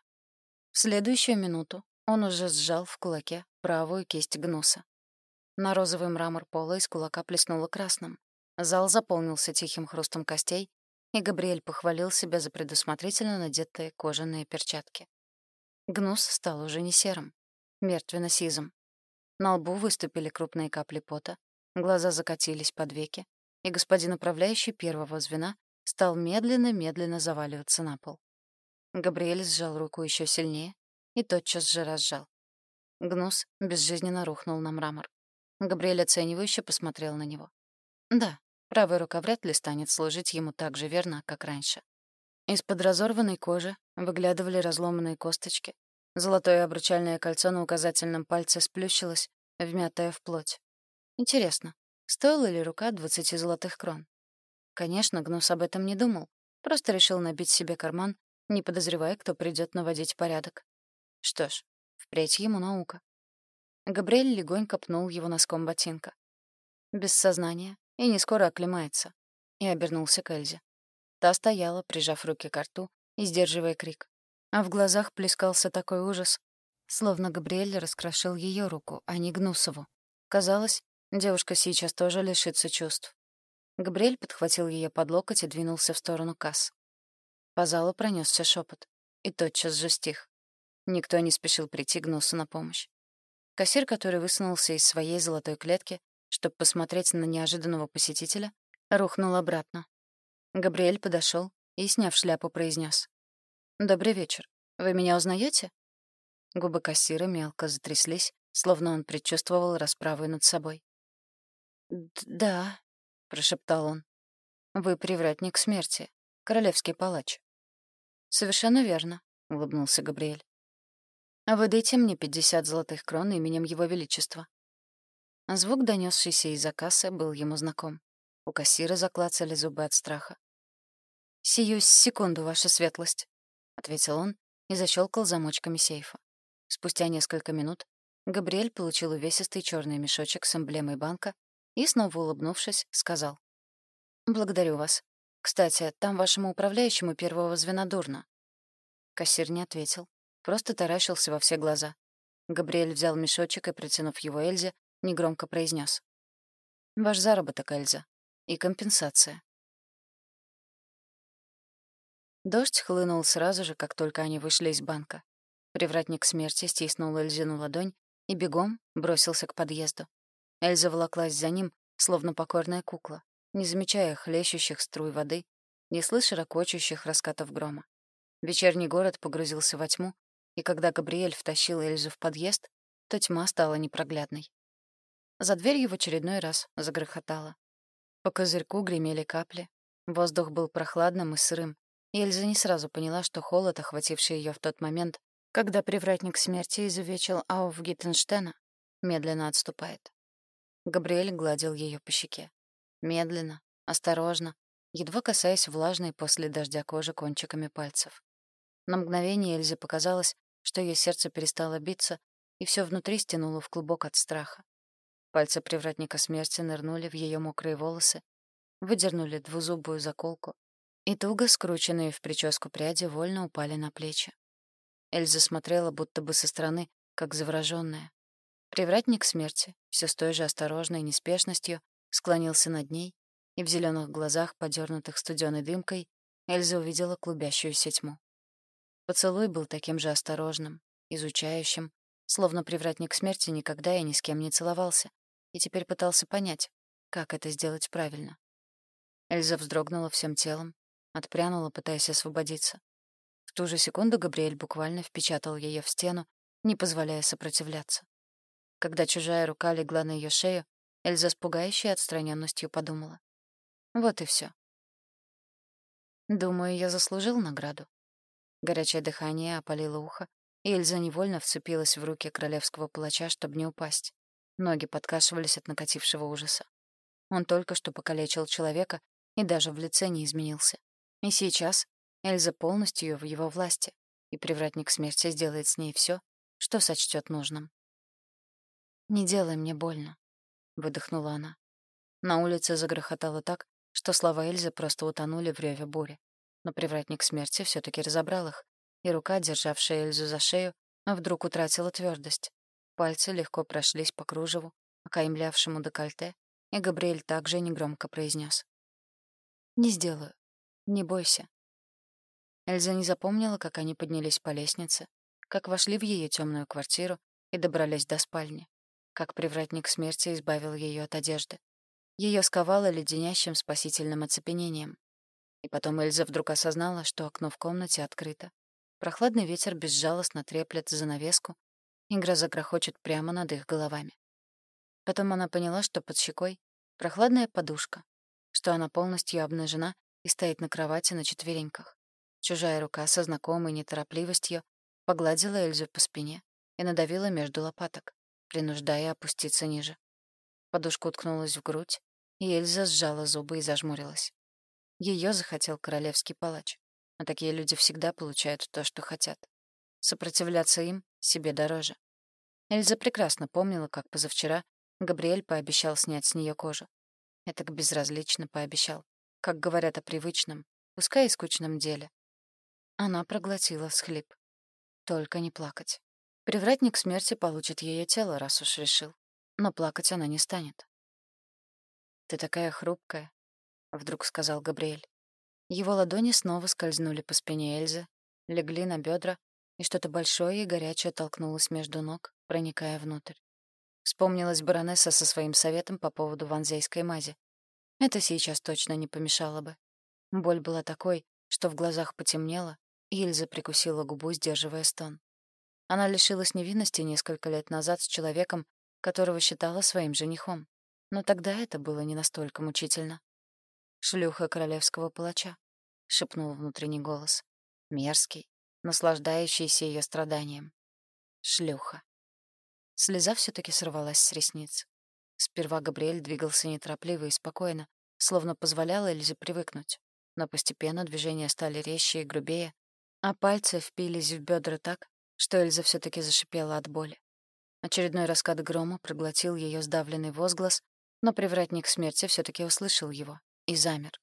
В следующую минуту он уже сжал в кулаке правую кисть гнуса. На розовый мрамор пола из кулака плеснуло красным. Зал заполнился тихим хрустом костей, и Габриэль похвалил себя за предусмотрительно надетые кожаные перчатки. Гнус стал уже не серым, мертвенно-сизым. На лбу выступили крупные капли пота, глаза закатились под веки, и господин управляющий первого звена стал медленно-медленно заваливаться на пол. Габриэль сжал руку еще сильнее и тотчас же разжал. Гнус безжизненно рухнул на мрамор. Габриэль оценивающе посмотрел на него. Да, правая рука вряд ли станет служить ему так же верно, как раньше. Из-под разорванной кожи выглядывали разломанные косточки, Золотое обручальное кольцо на указательном пальце сплющилось, вмятое в плоть. Интересно, стоила ли рука двадцати золотых крон? Конечно, Гнус об этом не думал, просто решил набить себе карман, не подозревая, кто придет наводить порядок. Что ж, впредь ему наука. Габриэль легонько пнул его носком ботинка. Без сознания и не скоро оклемается. И обернулся к Эльзе. Та стояла, прижав руки к рту и сдерживая крик а в глазах плескался такой ужас, словно Габриэль раскрошил ее руку, а не Гнусову. Казалось, девушка сейчас тоже лишится чувств. Габриэль подхватил ее под локоть и двинулся в сторону касс. По залу пронесся шепот, и тотчас же стих. Никто не спешил прийти Гнусу на помощь. Кассир, который высунулся из своей золотой клетки, чтобы посмотреть на неожиданного посетителя, рухнул обратно. Габриэль подошел и, сняв шляпу, произнес: «Добрый вечер. Вы меня узнаете? Губы кассира мелко затряслись, словно он предчувствовал расправу над собой. «Да», — прошептал он. «Вы привратник смерти, королевский палач». «Совершенно верно», — улыбнулся Габриэль. «А вы дайте мне пятьдесят золотых крон именем Его Величества». Звук, донесшийся из-за кассы, был ему знаком. У кассира заклацали зубы от страха. «Сию секунду, ваша светлость», ответил он и защелкал замочками сейфа. Спустя несколько минут Габриэль получил увесистый черный мешочек с эмблемой банка и, снова улыбнувшись, сказал. «Благодарю вас. Кстати, там вашему управляющему первого звена дурно». Кассир не ответил, просто таращился во все глаза. Габриэль взял мешочек и, протянув его Эльзе, негромко произнес: «Ваш заработок, Эльза, и компенсация. Дождь хлынул сразу же, как только они вышли из банка. Привратник смерти стиснул Эльзину ладонь и бегом бросился к подъезду. Эльза волоклась за ним, словно покорная кукла, не замечая хлещущих струй воды, не слыша ракочущих раскатов грома. Вечерний город погрузился во тьму, и когда Габриэль втащил Эльзу в подъезд, то тьма стала непроглядной. За дверью в очередной раз загрохотало. По козырьку гремели капли, воздух был прохладным и сырым, Эльза не сразу поняла, что холод, охвативший ее в тот момент, когда привратник смерти изувечил Ауф Гиттенштена, медленно отступает. Габриэль гладил ее по щеке. Медленно, осторожно, едва касаясь влажной после дождя кожи кончиками пальцев. На мгновение Эльзе показалось, что ее сердце перестало биться, и все внутри стянуло в клубок от страха. Пальцы привратника смерти нырнули в ее мокрые волосы, выдернули двузубую заколку, и туго скрученные в прическу пряди вольно упали на плечи. Эльза смотрела будто бы со стороны, как заворожённая. Привратник смерти, все с той же осторожной неспешностью, склонился над ней, и в зеленых глазах, подернутых студеной дымкой, Эльза увидела клубящуюся тьму. Поцелуй был таким же осторожным, изучающим, словно привратник смерти никогда и ни с кем не целовался, и теперь пытался понять, как это сделать правильно. Эльза вздрогнула всем телом, отпрянула, пытаясь освободиться. В ту же секунду Габриэль буквально впечатал ее в стену, не позволяя сопротивляться. Когда чужая рука легла на ее шею, Эльза с пугающей отстраненностью подумала. Вот и все. Думаю, я заслужил награду. Горячее дыхание опалило ухо, и Эльза невольно вцепилась в руки королевского палача, чтобы не упасть. Ноги подкашивались от накатившего ужаса. Он только что покалечил человека и даже в лице не изменился. И сейчас Эльза полностью в его власти, и привратник смерти сделает с ней все, что сочтет нужным. «Не делай мне больно», — выдохнула она. На улице загрохотало так, что слова Эльзы просто утонули в рёве бури. Но привратник смерти все таки разобрал их, и рука, державшая Эльзу за шею, вдруг утратила твердость. Пальцы легко прошлись по кружеву, окаймлявшему декольте, и Габриэль также негромко произнес: «Не сделаю. Не бойся. Эльза не запомнила, как они поднялись по лестнице, как вошли в ее темную квартиру и добрались до спальни, как привратник смерти избавил ее от одежды. Ее сковало леденящим спасительным оцепенением. И потом Эльза вдруг осознала, что окно в комнате открыто. Прохладный ветер безжалостно треплет занавеску, и гроза грохочет прямо над их головами. Потом она поняла, что под щекой прохладная подушка, что она полностью обнажена и стоит на кровати на четвереньках. Чужая рука со знакомой неторопливостью погладила Эльзу по спине и надавила между лопаток, принуждая опуститься ниже. Подушка уткнулась в грудь, и Эльза сжала зубы и зажмурилась. Ее захотел королевский палач, а такие люди всегда получают то, что хотят. Сопротивляться им себе дороже. Эльза прекрасно помнила, как позавчера Габриэль пообещал снять с нее кожу. Это безразлично пообещал, как говорят о привычном, пускай и скучном деле. Она проглотила всхлип. Только не плакать. Привратник смерти получит ее тело, раз уж решил. Но плакать она не станет. «Ты такая хрупкая», — вдруг сказал Габриэль. Его ладони снова скользнули по спине Эльзы, легли на бедра, и что-то большое и горячее толкнулось между ног, проникая внутрь. Вспомнилась баронесса со своим советом по поводу ванзейской мази. Это сейчас точно не помешало бы. Боль была такой, что в глазах потемнело, Ильза прикусила губу, сдерживая стон. Она лишилась невинности несколько лет назад с человеком, которого считала своим женихом. Но тогда это было не настолько мучительно. «Шлюха королевского палача», — шепнул внутренний голос. Мерзкий, наслаждающийся ее страданием. Шлюха. Слеза все таки сорвалась с ресниц. Сперва Габриэль двигался неторопливо и спокойно, словно позволял Эльзе привыкнуть. Но постепенно движения стали резче и грубее, а пальцы впились в бедра так, что Эльза все таки зашипела от боли. Очередной раскат грома проглотил ее сдавленный возглас, но привратник смерти все таки услышал его и замер.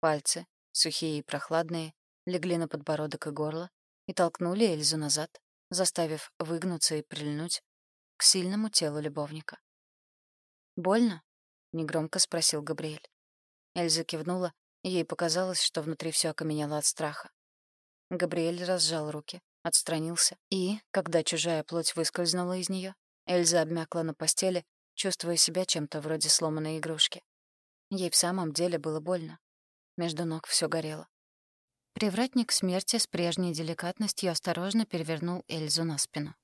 Пальцы, сухие и прохладные, легли на подбородок и горло и толкнули Эльзу назад, заставив выгнуться и прильнуть к сильному телу любовника. «Больно?» — негромко спросил Габриэль. Эльза кивнула, и ей показалось, что внутри все окаменело от страха. Габриэль разжал руки, отстранился, и, когда чужая плоть выскользнула из нее, Эльза обмякла на постели, чувствуя себя чем-то вроде сломанной игрушки. Ей в самом деле было больно. Между ног все горело. Привратник смерти с прежней деликатностью осторожно перевернул Эльзу на спину.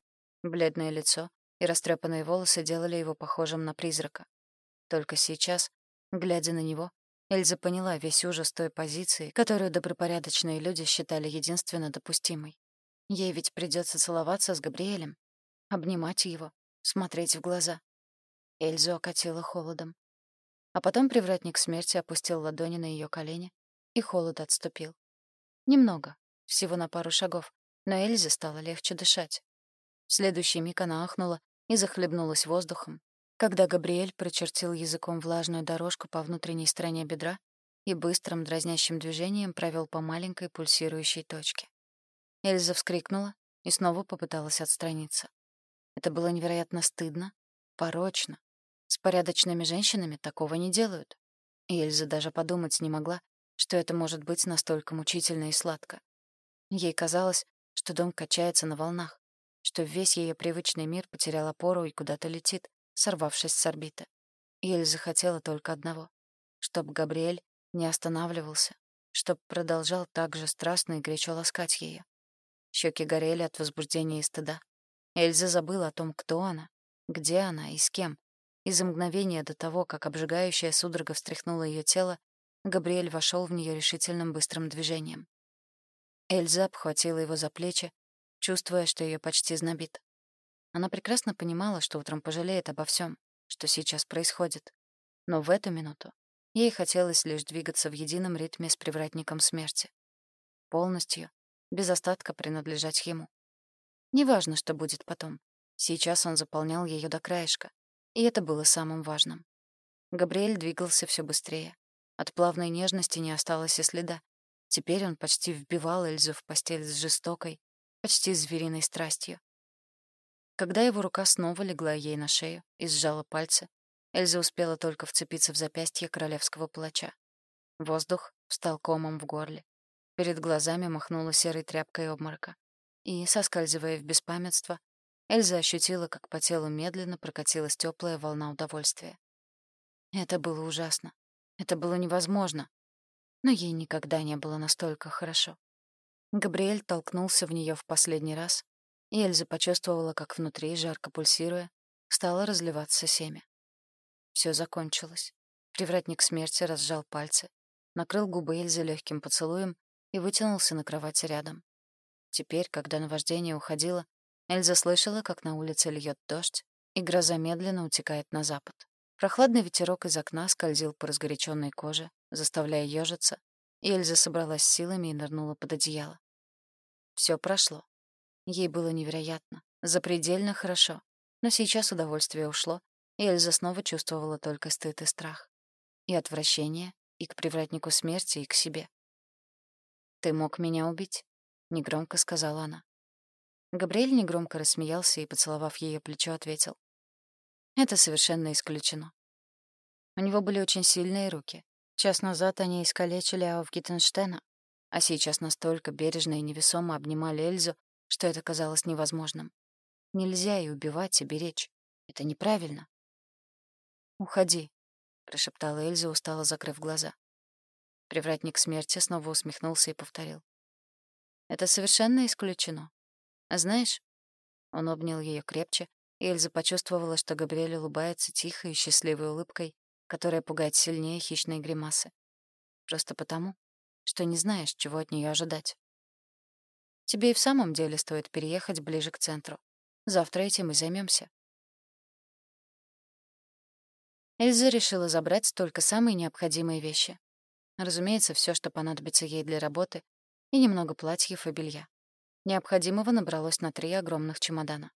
Бледное лицо и растрепанные волосы делали его похожим на призрака. Только сейчас, глядя на него, Эльза поняла весь ужас той позиции, которую добропорядочные люди считали единственно допустимой. Ей ведь придется целоваться с Габриэлем, обнимать его, смотреть в глаза. Эльзу окатило холодом. А потом привратник смерти опустил ладони на ее колени, и холод отступил. Немного, всего на пару шагов, но Эльзе стало легче дышать. В следующий миг она ахнула и захлебнулась воздухом, когда Габриэль прочертил языком влажную дорожку по внутренней стороне бедра и быстрым дразнящим движением провел по маленькой пульсирующей точке. Эльза вскрикнула и снова попыталась отстраниться. Это было невероятно стыдно, порочно. С порядочными женщинами такого не делают. Эльза даже подумать не могла, что это может быть настолько мучительно и сладко. Ей казалось, что дом качается на волнах, что весь ее привычный мир потерял опору и куда-то летит, сорвавшись с орбиты. Эльза хотела только одного — чтобы Габриэль не останавливался, чтобы продолжал так же страстно и горячо ласкать ее. Щеки горели от возбуждения и стыда. Эльза забыла о том, кто она, где она и с кем. И за мгновение до того, как обжигающая судорога встряхнула ее тело, Габриэль вошел в нее решительным быстрым движением. Эльза обхватила его за плечи, чувствуя, что ее почти знобит. Она прекрасно понимала, что утром пожалеет обо всем, что сейчас происходит. Но в эту минуту ей хотелось лишь двигаться в едином ритме с привратником смерти. Полностью, без остатка принадлежать ему. Неважно, что будет потом. Сейчас он заполнял ее до краешка, и это было самым важным. Габриэль двигался все быстрее. От плавной нежности не осталось и следа. Теперь он почти вбивал Эльзу в постель с жестокой, почти звериной страстью. Когда его рука снова легла ей на шею и сжала пальцы, Эльза успела только вцепиться в запястье королевского плача. Воздух встал комом в горле. Перед глазами махнула серой тряпкой обморока. И, соскальзывая в беспамятство, Эльза ощутила, как по телу медленно прокатилась теплая волна удовольствия. Это было ужасно. Это было невозможно. Но ей никогда не было настолько хорошо. Габриэль толкнулся в нее в последний раз, и Эльза почувствовала, как внутри, жарко пульсируя, стало разливаться семя. Все закончилось. Привратник смерти разжал пальцы, накрыл губы Эльзы легким поцелуем и вытянулся на кровати рядом. Теперь, когда наваждение уходило, Эльза слышала, как на улице льет дождь, и гроза медленно утекает на запад. Прохладный ветерок из окна скользил по разгоряченной коже, заставляя ежиться, и Эльза собралась силами и нырнула под одеяло. Все прошло. Ей было невероятно, запредельно хорошо, но сейчас удовольствие ушло, и Эльза снова чувствовала только стыд и страх. И отвращение, и к привратнику смерти, и к себе. «Ты мог меня убить», — негромко сказала она. Габриэль негромко рассмеялся и, поцеловав ее плечо, ответил. Это совершенно исключено. У него были очень сильные руки. Час назад они искалечили Ауфгиттенштена, а сейчас настолько бережно и невесомо обнимали Эльзу, что это казалось невозможным. Нельзя и убивать, и беречь. Это неправильно. «Уходи», — прошептала Эльза, устало закрыв глаза. Привратник смерти снова усмехнулся и повторил. «Это совершенно исключено. А знаешь...» Он обнял ее крепче, и Эльза почувствовала, что Габриэль улыбается тихой и счастливой улыбкой, которая пугает сильнее хищной гримасы. Просто потому, что не знаешь, чего от нее ожидать. Тебе и в самом деле стоит переехать ближе к центру. Завтра этим и займемся. Эльза решила забрать только самые необходимые вещи. Разумеется, все, что понадобится ей для работы, и немного платьев и белья. Необходимого набралось на три огромных чемодана.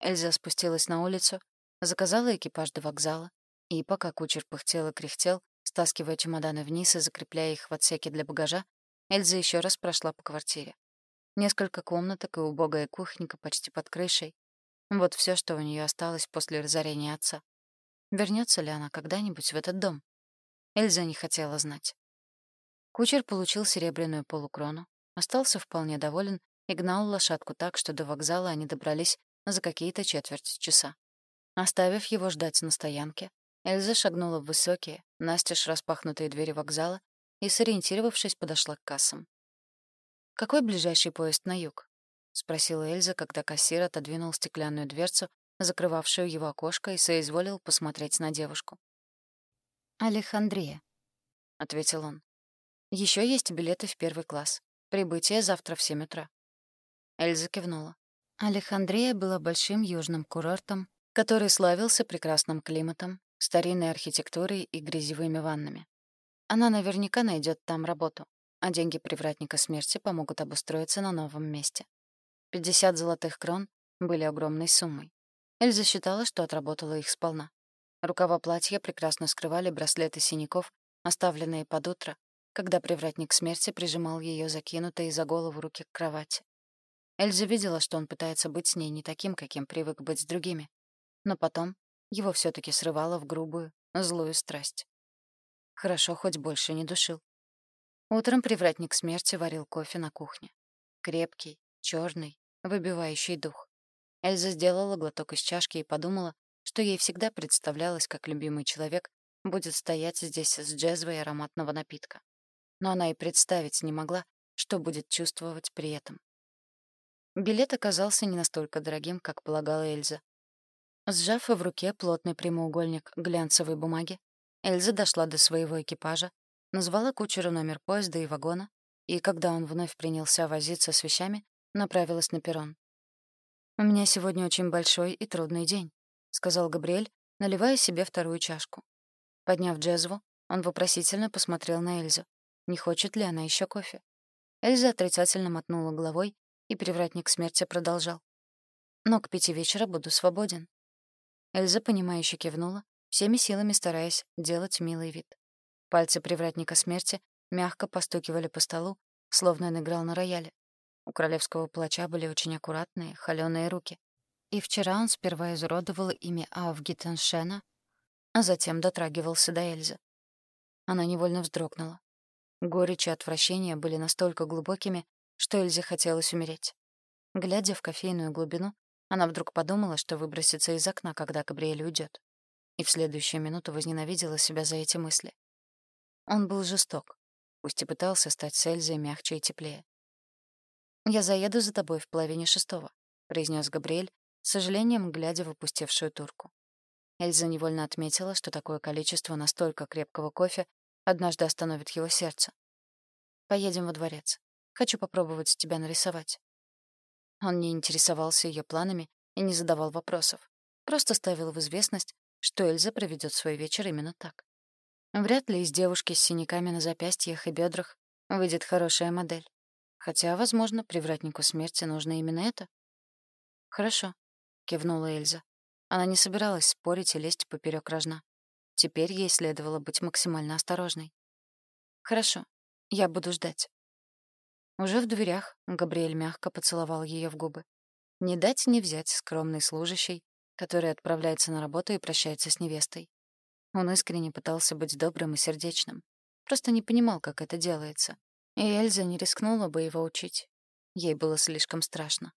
Эльза спустилась на улицу, заказала экипаж до вокзала, и пока кучер пыхтел и кряхтел, стаскивая чемоданы вниз и закрепляя их в отсеке для багажа, Эльза еще раз прошла по квартире. Несколько комнаток и убогая кухонька почти под крышей. Вот все, что у нее осталось после разорения отца. Вернется ли она когда-нибудь в этот дом? Эльза не хотела знать. Кучер получил серебряную полукрону, остался вполне доволен и гнал лошадку так, что до вокзала они добрались за какие-то четверть часа. Оставив его ждать на стоянке, Эльза шагнула в высокие, настежь распахнутые двери вокзала и, сориентировавшись, подошла к кассам. «Какой ближайший поезд на юг?» — спросила Эльза, когда кассир отодвинул стеклянную дверцу, закрывавшую его окошко, и соизволил посмотреть на девушку. «Алехандрия», — ответил он. Еще есть билеты в первый класс. Прибытие завтра в семь утра». Эльза кивнула. Алехандрия была большим южным курортом, который славился прекрасным климатом, старинной архитектурой и грязевыми ваннами. Она наверняка найдет там работу. а деньги привратника смерти помогут обустроиться на новом месте. 50 золотых крон были огромной суммой. Эльза считала, что отработала их сполна. Рукава платья прекрасно скрывали браслеты синяков, оставленные под утро, когда привратник смерти прижимал ее закинутые за голову руки к кровати. Эльза видела, что он пытается быть с ней не таким, каким привык быть с другими. Но потом его все таки срывало в грубую, злую страсть. Хорошо, хоть больше не душил. Утром привратник смерти варил кофе на кухне. Крепкий, черный, выбивающий дух. Эльза сделала глоток из чашки и подумала, что ей всегда представлялось, как любимый человек будет стоять здесь с джезвой ароматного напитка. Но она и представить не могла, что будет чувствовать при этом. Билет оказался не настолько дорогим, как полагала Эльза. Сжав в руке плотный прямоугольник глянцевой бумаги, Эльза дошла до своего экипажа, назвала кучеру номер поезда и вагона, и, когда он вновь принялся возиться с вещами, направилась на перрон. «У меня сегодня очень большой и трудный день», — сказал Габриэль, наливая себе вторую чашку. Подняв джезву, он вопросительно посмотрел на Эльзу. Не хочет ли она еще кофе? Эльза отрицательно мотнула головой, и привратник смерти продолжал. «Но к пяти вечера буду свободен». Эльза, понимающе кивнула, всеми силами стараясь делать милый вид. Пальцы привратника смерти мягко постукивали по столу, словно он играл на рояле. У королевского плача были очень аккуратные, холёные руки. И вчера он сперва изуродовал имя Авгитеншена, а затем дотрагивался до Эльзы. Она невольно вздрогнула. Горечь и отвращение были настолько глубокими, что Эльзе хотелось умереть. Глядя в кофейную глубину, она вдруг подумала, что выбросится из окна, когда Габриэль уйдет. И в следующую минуту возненавидела себя за эти мысли. Он был жесток, пусть и пытался стать с Эльзой мягче и теплее. «Я заеду за тобой в половине шестого», — произнес Габриэль, с сожалением глядя в опустевшую турку. Эльза невольно отметила, что такое количество настолько крепкого кофе однажды остановит его сердце. «Поедем во дворец. Хочу попробовать тебя нарисовать». Он не интересовался ее планами и не задавал вопросов. Просто ставил в известность, что Эльза проведет свой вечер именно так. Вряд ли из девушки с синяками на запястьях и бедрах выйдет хорошая модель. Хотя, возможно, привратнику смерти нужно именно это. «Хорошо», — кивнула Эльза. Она не собиралась спорить и лезть поперек рожна. Теперь ей следовало быть максимально осторожной. «Хорошо, я буду ждать». Уже в дверях Габриэль мягко поцеловал ее в губы. Не дать не взять скромный служащий, который отправляется на работу и прощается с невестой. Он искренне пытался быть добрым и сердечным. Просто не понимал, как это делается. И Эльза не рискнула бы его учить. Ей было слишком страшно.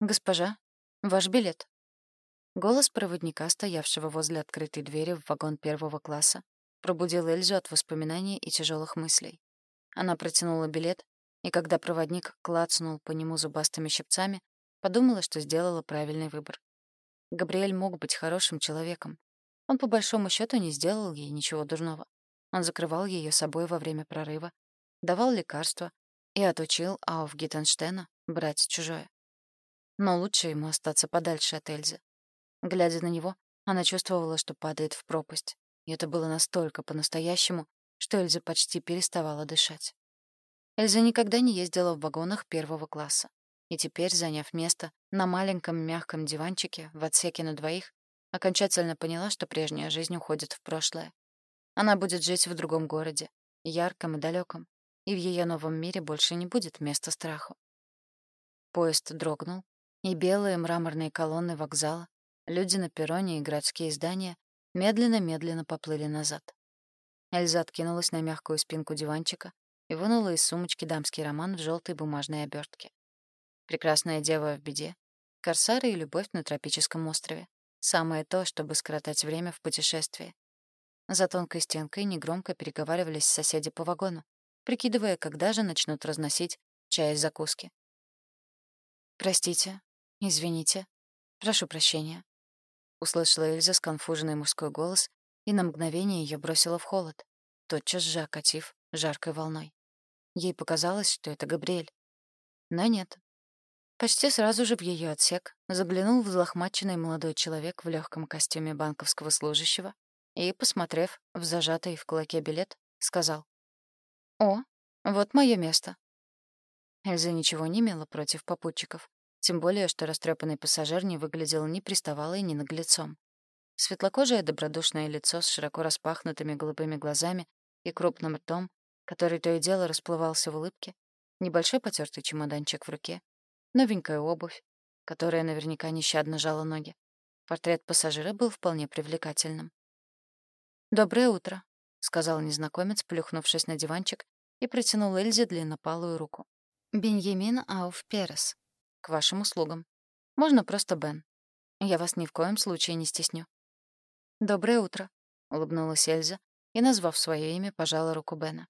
«Госпожа, ваш билет». Голос проводника, стоявшего возле открытой двери в вагон первого класса, пробудил Эльзу от воспоминаний и тяжелых мыслей. Она протянула билет, и когда проводник клацнул по нему зубастыми щипцами, подумала, что сделала правильный выбор. Габриэль мог быть хорошим человеком. Он по большому счету не сделал ей ничего дурного. Он закрывал ее собой во время прорыва, давал лекарства и отучил Ауф Гиттенштена брать чужое. Но лучше ему остаться подальше от Эльзы. Глядя на него, она чувствовала, что падает в пропасть. И это было настолько по-настоящему, что Эльза почти переставала дышать. Эльза никогда не ездила в вагонах первого класса. И теперь, заняв место на маленьком мягком диванчике в отсеке на двоих, окончательно поняла, что прежняя жизнь уходит в прошлое. Она будет жить в другом городе, ярком и далеком, и в ее новом мире больше не будет места страху. Поезд дрогнул, и белые мраморные колонны вокзала, люди на перроне и городские здания медленно-медленно поплыли назад. Эльза откинулась на мягкую спинку диванчика и вынула из сумочки дамский роман в желтой бумажной обертке. «Прекрасная дева в беде», «Корсары и любовь на тропическом острове». Самое то, чтобы скоротать время в путешествии. За тонкой стенкой негромко переговаривались соседи по вагону, прикидывая, когда же начнут разносить чай и закуски. «Простите, извините, прошу прощения», — услышала Эльза сконфуженный мужской голос, и на мгновение ее бросило в холод, тотчас же окатив жаркой волной. Ей показалось, что это Габриэль. Но нет. Почти сразу же в ее отсек заглянул взлохмаченный молодой человек в легком костюме банковского служащего и, посмотрев в зажатый в кулаке билет, сказал «О, Вот мое место». Эльза ничего не имела против попутчиков. Тем более, что растрепанный пассажир не выглядел ни приставалой, ни наглецом. Светлокожее добродушное лицо с широко распахнутыми голубыми глазами и крупным ртом, который то и дело расплывался в улыбке, небольшой потертый чемоданчик в руке, новенькая обувь, которая наверняка нещадно жала ноги. Портрет пассажира был вполне привлекательным. «Доброе утро», — сказал незнакомец, плюхнувшись на диванчик, и протянул Эльзе длиннопалую руку. «Беньямин Ауф Перес. К вашим услугам. Можно просто Бен. Я вас ни в коем случае не стесню». «Доброе утро», — улыбнулась Эльза и, назвав свое имя, пожала руку Бена.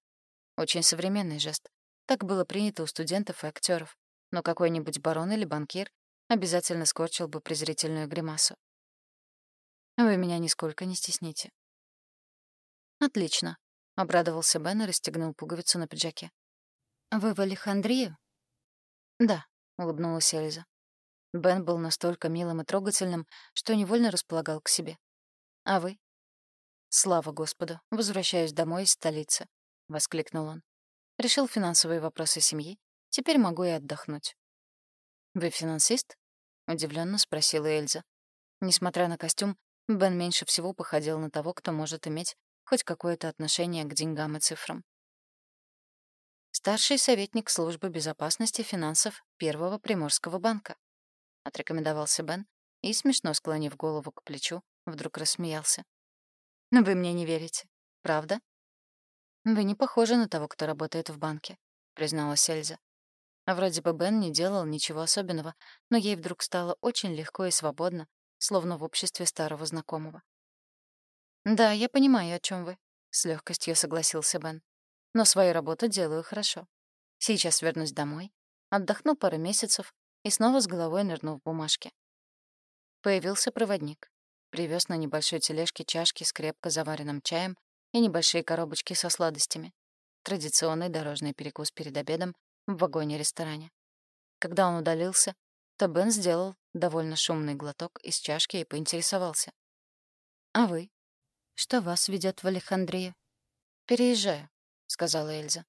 Очень современный жест. Так было принято у студентов и актеров, но какой-нибудь барон или банкир обязательно скорчил бы презрительную гримасу. «Вы меня нисколько не стесните». «Отлично», — обрадовался Бен и расстегнул пуговицу на пиджаке. «Вы в Алехандрию?» «Да», — улыбнулась Эльза. Бен был настолько милым и трогательным, что невольно располагал к себе. А вы? Слава Господу, возвращаюсь домой из столицы, воскликнул он. Решил финансовые вопросы семьи. Теперь могу и отдохнуть. Вы финансист? удивленно спросила Эльза. Несмотря на костюм, Бен меньше всего походил на того, кто может иметь хоть какое-то отношение к деньгам и цифрам. Старший советник службы безопасности финансов Первого Приморского банка, отрекомендовался Бен и, смешно склонив голову к плечу, Вдруг рассмеялся. «Вы мне не верите, правда?» «Вы не похожи на того, кто работает в банке», — призналась Эльза. А вроде бы Бен не делал ничего особенного, но ей вдруг стало очень легко и свободно, словно в обществе старого знакомого. «Да, я понимаю, о чем вы», — с легкостью согласился Бен. «Но свою работу делаю хорошо. Сейчас вернусь домой, отдохну пару месяцев и снова с головой нырну в бумажки». Появился проводник. Привез на небольшой тележке чашки с крепко заваренным чаем и небольшие коробочки со сладостями. Традиционный дорожный перекус перед обедом в вагоне-ресторане. Когда он удалился, то Бен сделал довольно шумный глоток из чашки и поинтересовался. «А вы? Что вас ведет в Алехандрию?» «Переезжаю», — сказала Эльза.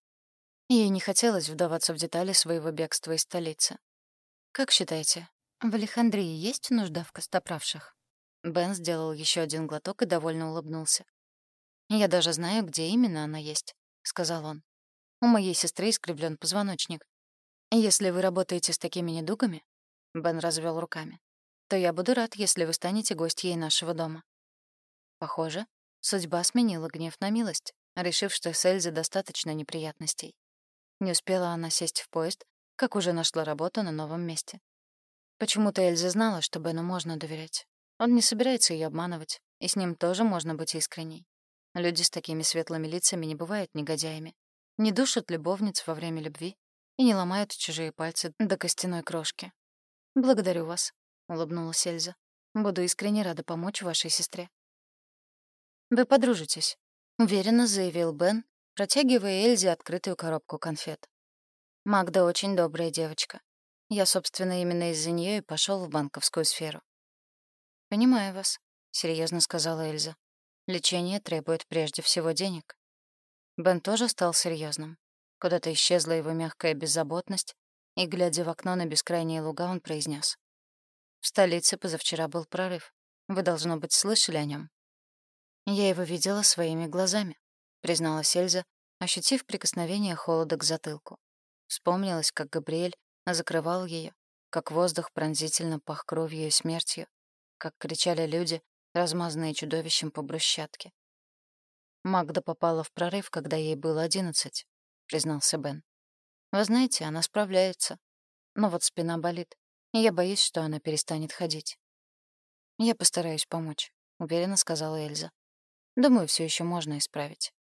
Ей не хотелось вдаваться в детали своего бегства из столицы. «Как считаете, в Алехандрии есть нужда в костоправших?» Бен сделал еще один глоток и довольно улыбнулся. «Я даже знаю, где именно она есть», — сказал он. «У моей сестры искривлен позвоночник. Если вы работаете с такими недугами», — Бен развел руками, «то я буду рад, если вы станете гостьей нашего дома». Похоже, судьба сменила гнев на милость, решив, что с Эльзой достаточно неприятностей. Не успела она сесть в поезд, как уже нашла работу на новом месте. Почему-то Эльза знала, что Бену можно доверять. Он не собирается ее обманывать, и с ним тоже можно быть искренней. Люди с такими светлыми лицами не бывают негодяями, не душат любовниц во время любви и не ломают чужие пальцы до костяной крошки. «Благодарю вас», — улыбнулась Эльза. «Буду искренне рада помочь вашей сестре». «Вы подружитесь», — уверенно заявил Бен, протягивая Эльзе открытую коробку конфет. «Магда очень добрая девочка. Я, собственно, именно из-за нее и пошел в банковскую сферу. «Понимаю вас», — серьезно сказала Эльза. «Лечение требует прежде всего денег». Бен тоже стал серьезным. Куда-то исчезла его мягкая беззаботность, и, глядя в окно на бескрайние луга, он произнес: «В столице позавчера был прорыв. Вы, должно быть, слышали о нем. «Я его видела своими глазами», — призналась Эльза, ощутив прикосновение холода к затылку. Вспомнилось, как Габриэль закрывал ее, как воздух пронзительно пах кровью и смертью, как кричали люди, размазанные чудовищем по брусчатке. Магда попала в прорыв, когда ей было одиннадцать, признался Бен. Вы знаете, она справляется. Но вот спина болит, и я боюсь, что она перестанет ходить. Я постараюсь помочь, уверенно сказала Эльза. Думаю, все еще можно исправить.